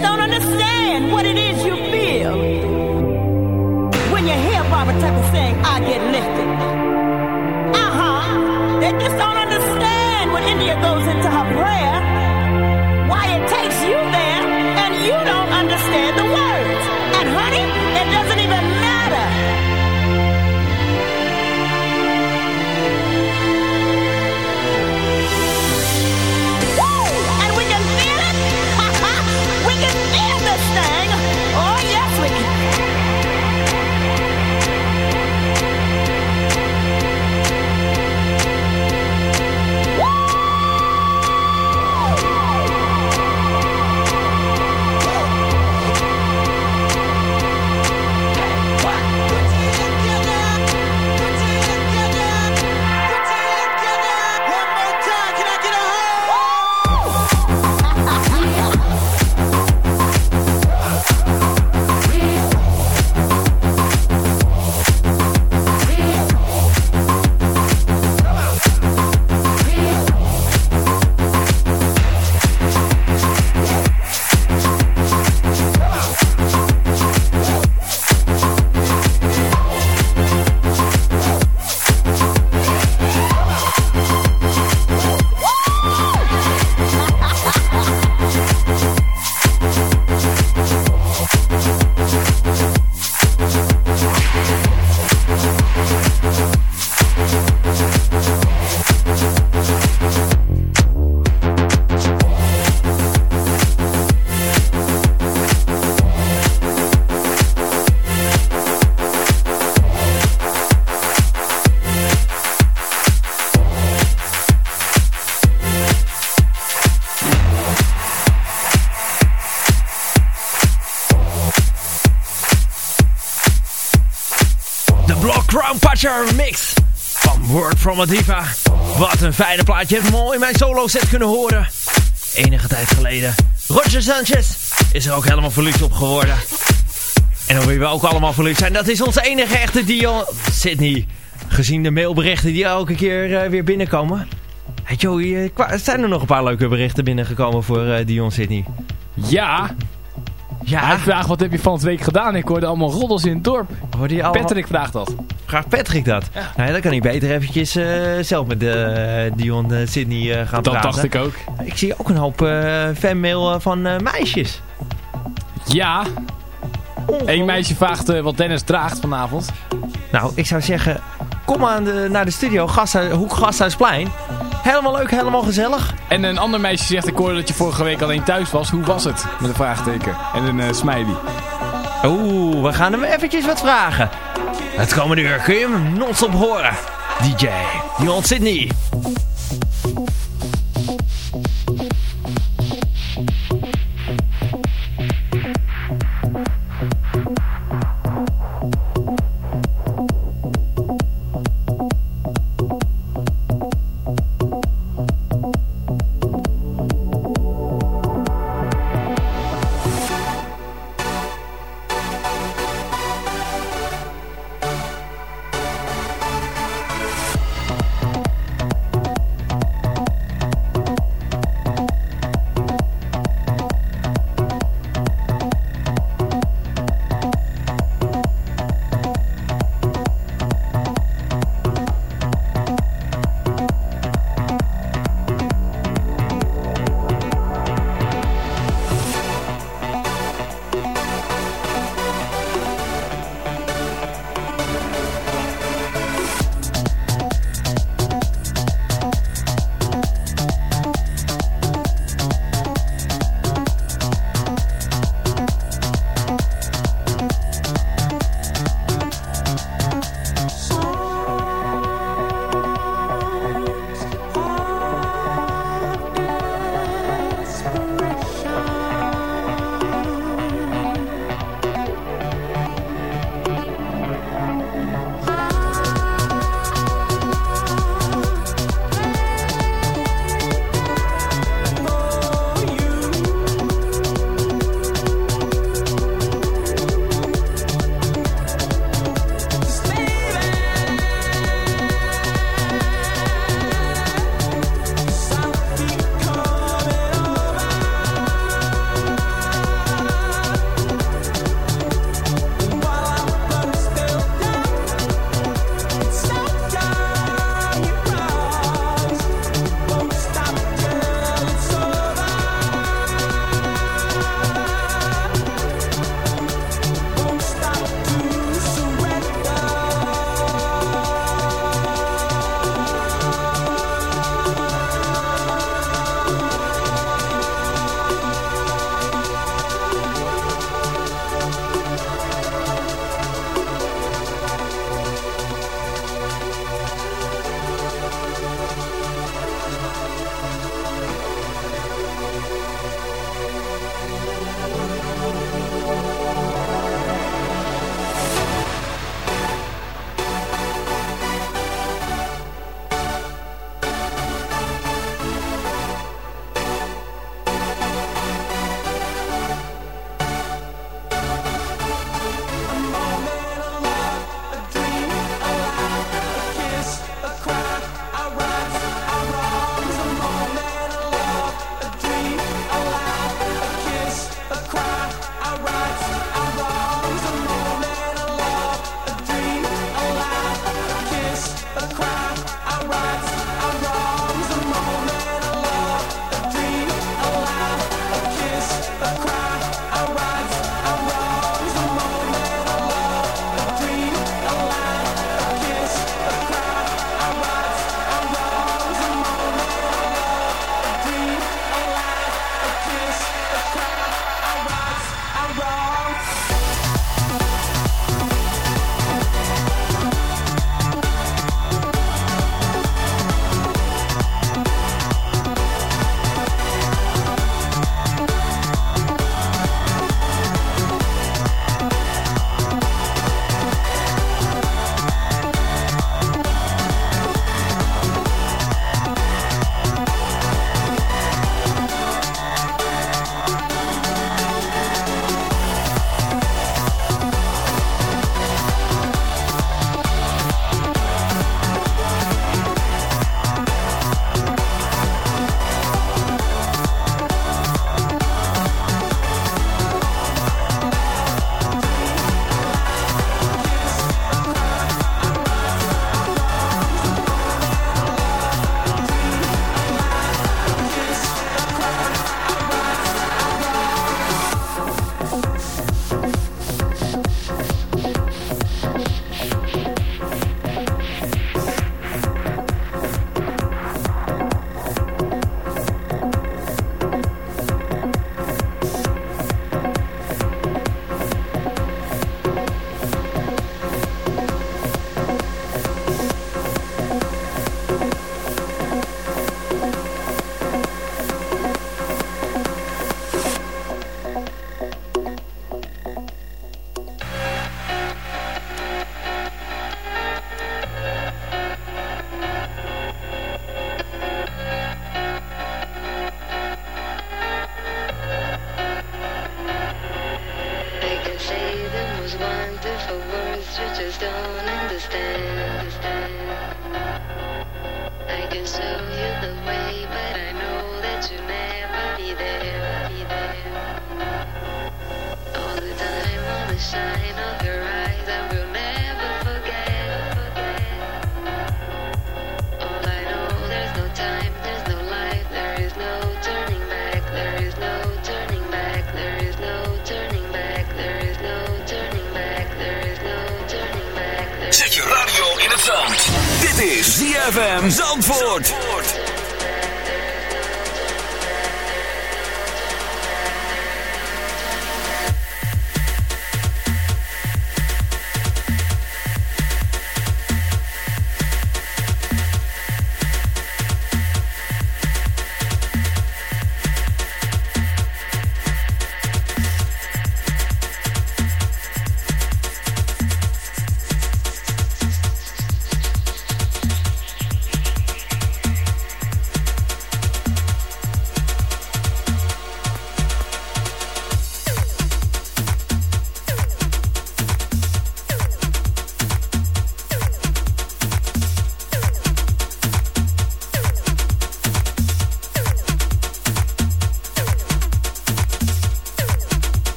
don't understand. Pleasure Mix van Word From A Diva. Wat een fijne plaatje Je hebt al in mijn solo set kunnen horen. Enige tijd geleden. Roger Sanchez is er ook helemaal verliefd op geworden. En dan willen we ook allemaal verliefd zijn. Dat is onze enige echte Dion Sydney. Gezien de mailberichten die elke keer eh, weer binnenkomen. Hey Joey, eh, zijn er nog een paar leuke berichten binnengekomen voor eh, Dion Sydney? Ja, ja. Hij vraagt, wat heb je van het week gedaan? Ik hoorde allemaal roddels in het dorp. Hoorde je Patrick vraagt dat vraagt Patrick dat? Ja. Nou, dan kan hij beter eventjes eh, zelf met de eh, Dion eh, Sydney gaan dat praten. Dat dacht ik ook. Ik zie ook een hoop fanmail van meisjes. Ja. Eén meisje vraagt wat Dennis draagt vanavond. Nou, ik zou zeggen, kom aan de, naar de studio, gasthu Hoek Gasthuisplein. Helemaal leuk, helemaal gezellig. En een ander meisje zegt, ik hoorde dat je vorige week alleen thuis was. Hoe was het? Met een vraagteken. En een uh, smiley. Oeh, we gaan hem eventjes wat vragen. Het komende uur kun je hem non op horen. DJ Jon Sydney.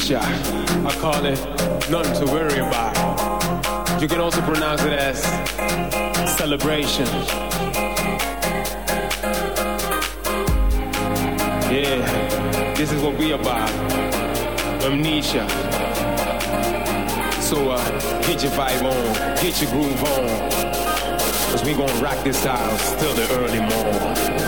I call it nothing to worry about. You can also pronounce it as celebration. Yeah, this is what we about. Amnesia. So uh, get your vibe on, get your groove on. Cause we gonna rock this house till the early morning.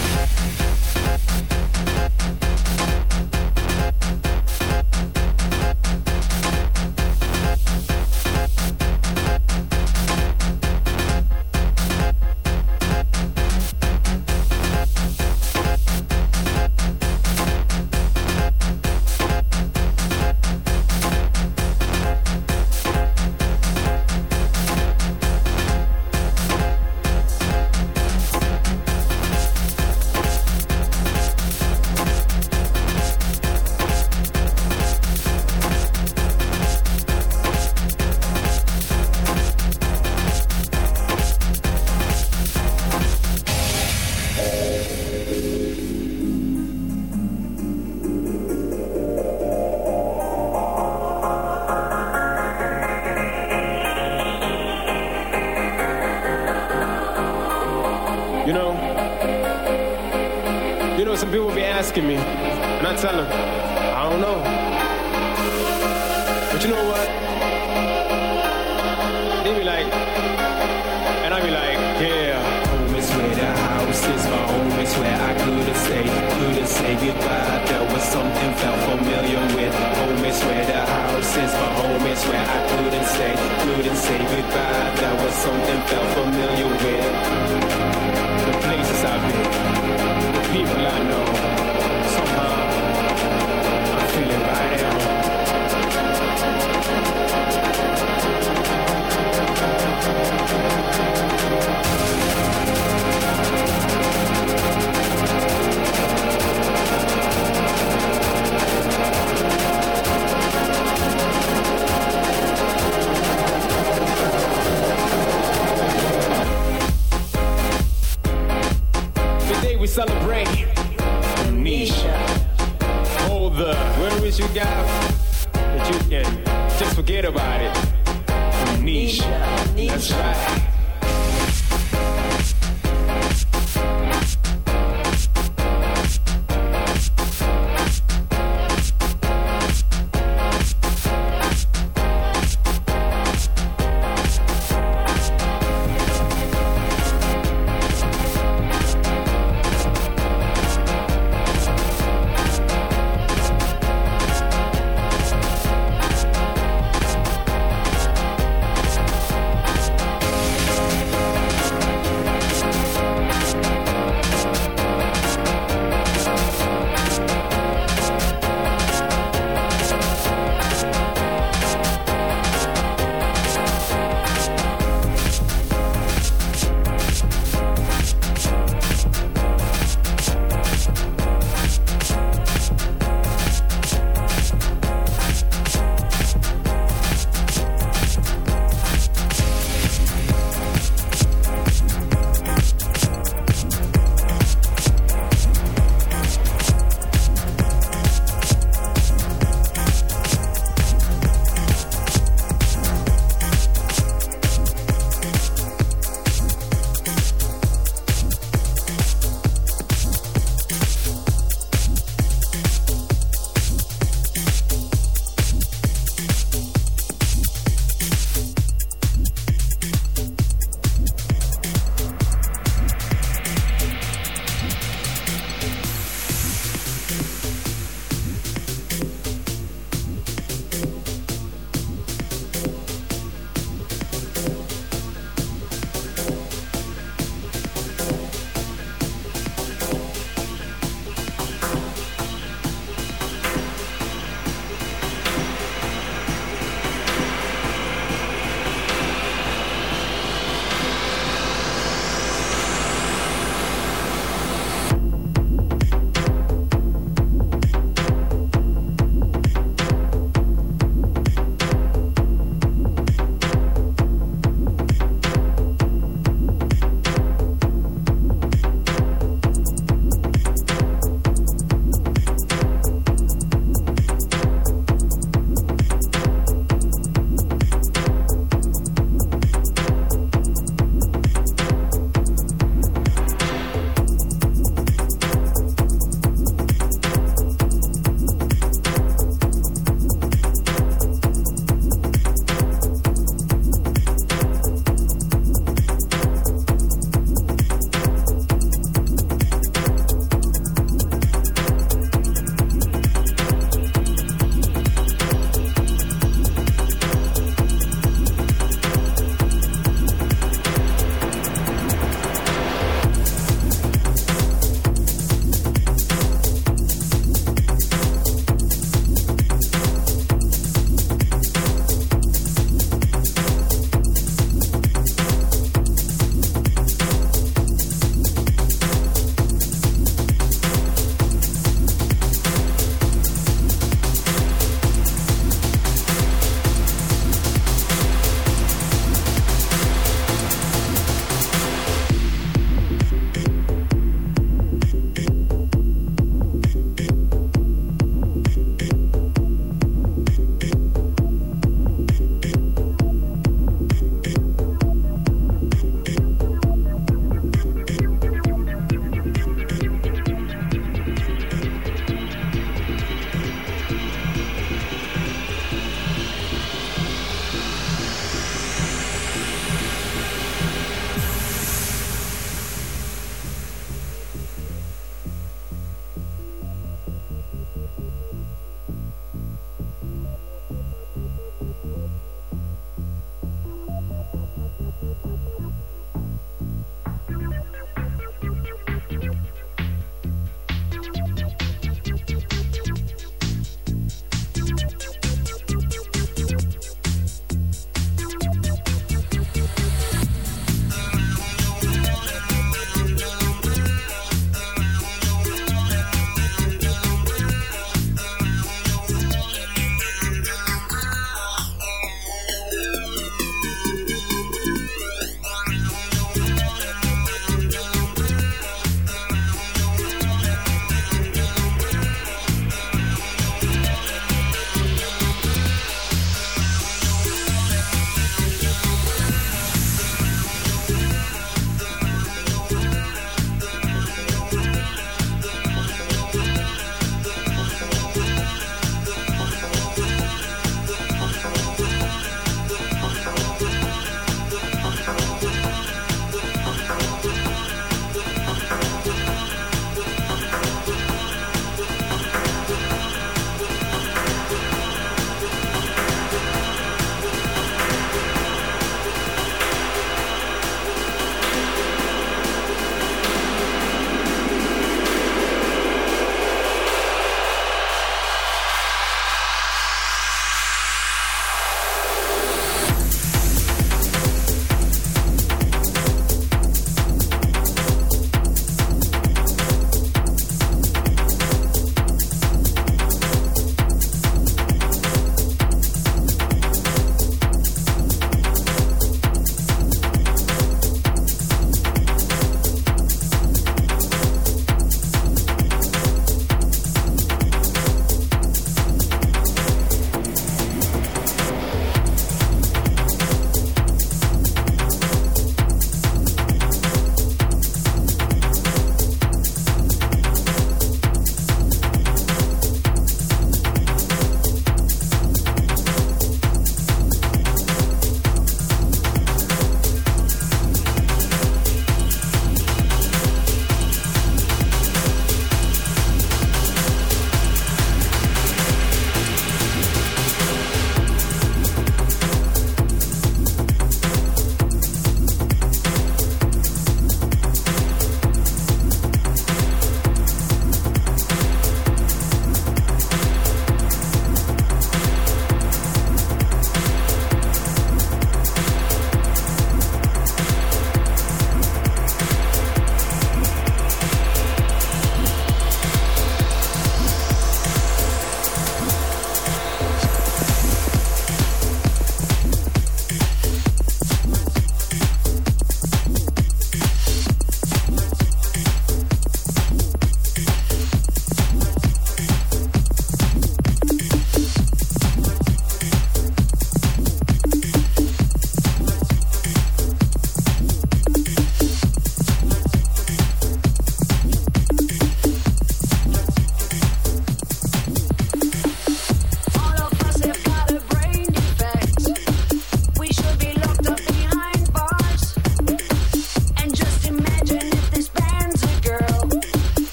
asking me, and I tell them, I don't know. But you know what? They be like, and I be like, yeah. Home is where the house is, my home is where I couldn't stay, couldn't say goodbye. There was something felt familiar with. Home is where the house is, my home is where I couldn't stay, couldn't say goodbye. There was something felt